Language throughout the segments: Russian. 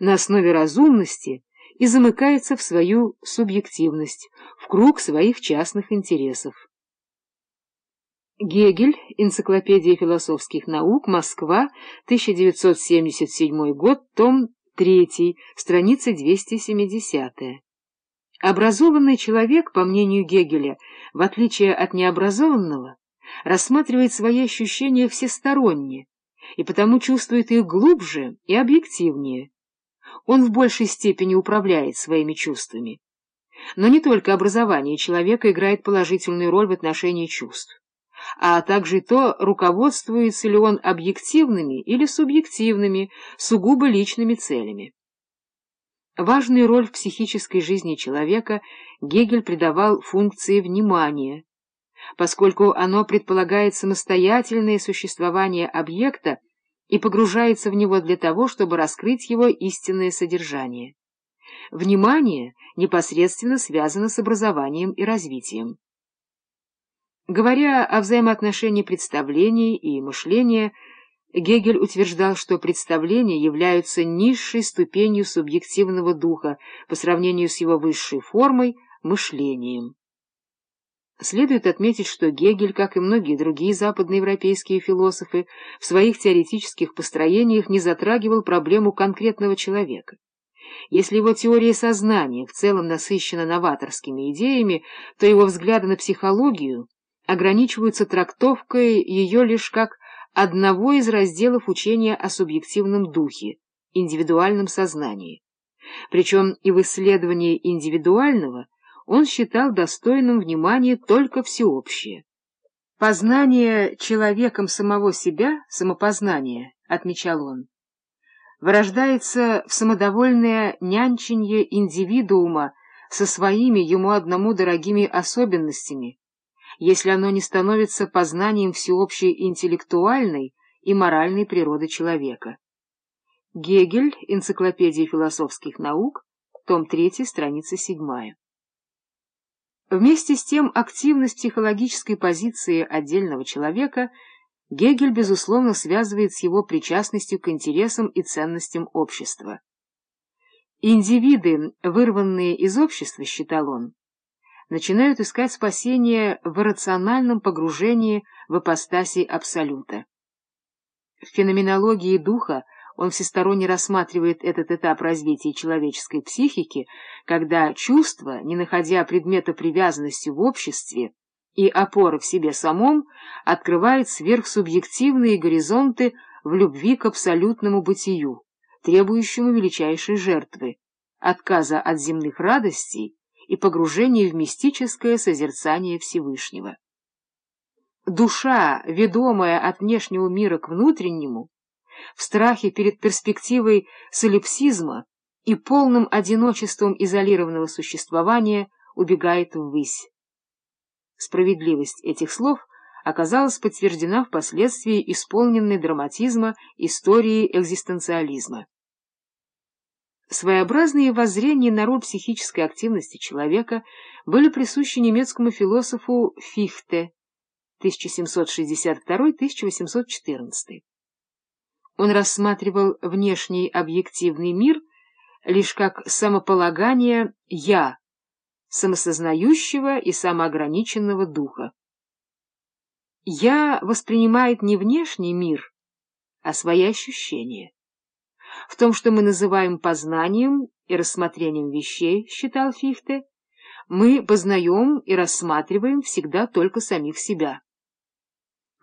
на основе разумности и замыкается в свою субъективность, в круг своих частных интересов. Гегель, Энциклопедия философских наук, Москва, 1977 год, том 3, страница 270. Образованный человек, по мнению Гегеля, в отличие от необразованного, рассматривает свои ощущения всесторонне и потому чувствует их глубже и объективнее. Он в большей степени управляет своими чувствами. Но не только образование человека играет положительную роль в отношении чувств, а также то, руководствуется ли он объективными или субъективными, сугубо личными целями. Важную роль в психической жизни человека Гегель придавал функции внимания, поскольку оно предполагает самостоятельное существование объекта и погружается в него для того, чтобы раскрыть его истинное содержание. Внимание непосредственно связано с образованием и развитием. Говоря о взаимоотношении представлений и мышления, Гегель утверждал, что представления являются низшей ступенью субъективного духа по сравнению с его высшей формой – мышлением. Следует отметить, что Гегель, как и многие другие западноевропейские философы, в своих теоретических построениях не затрагивал проблему конкретного человека. Если его теория сознания в целом насыщена новаторскими идеями, то его взгляды на психологию ограничиваются трактовкой ее лишь как одного из разделов учения о субъективном духе, индивидуальном сознании. Причем и в исследовании индивидуального – он считал достойным внимания только всеобщее. Познание человеком самого себя, самопознание, отмечал он, вырождается в самодовольное нянченье индивидуума со своими ему одному дорогими особенностями, если оно не становится познанием всеобщей интеллектуальной и моральной природы человека. Гегель, Энциклопедия философских наук, том 3, страница 7. Вместе с тем активность психологической позиции отдельного человека Гегель, безусловно, связывает с его причастностью к интересам и ценностям общества. Индивиды, вырванные из общества, считал он, начинают искать спасение в рациональном погружении в апостасии Абсолюта. В феноменологии духа он всесторонне рассматривает этот этап развития человеческой психики, когда чувство, не находя предмета привязанности в обществе и опоры в себе самом, открывает сверхсубъективные горизонты в любви к абсолютному бытию, требующему величайшей жертвы, отказа от земных радостей и погружения в мистическое созерцание Всевышнего. Душа, ведомая от внешнего мира к внутреннему, в страхе перед перспективой солипсизма и полным одиночеством изолированного существования убегает ввысь. Справедливость этих слов оказалась подтверждена впоследствии исполненной драматизма истории экзистенциализма. Своеобразные воззрения на роль психической активности человека были присущи немецкому философу Фихте 1762-1814. Он рассматривал внешний объективный мир лишь как самополагание «я», самосознающего и самоограниченного духа. «Я» воспринимает не внешний мир, а свои ощущения. В том, что мы называем познанием и рассмотрением вещей, считал Фихте, мы познаем и рассматриваем всегда только самих себя.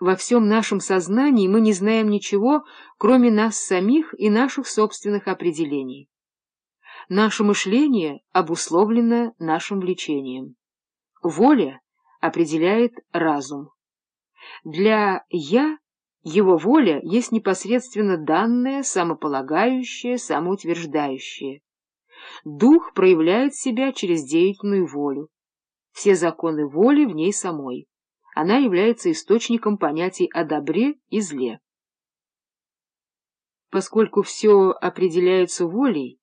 Во всем нашем сознании мы не знаем ничего, кроме нас самих и наших собственных определений. Наше мышление обусловлено нашим влечением. Воля определяет разум. Для «я» его воля есть непосредственно данное, самополагающее, самоутверждающее. Дух проявляет себя через деятельную волю. Все законы воли в ней самой она является источником понятий о добре и зле. Поскольку все определяется волей,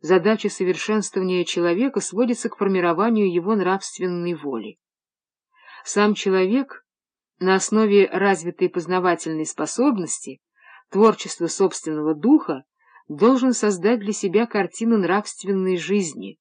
задача совершенствования человека сводится к формированию его нравственной воли. Сам человек на основе развитой познавательной способности, творчества собственного духа, должен создать для себя картину нравственной жизни,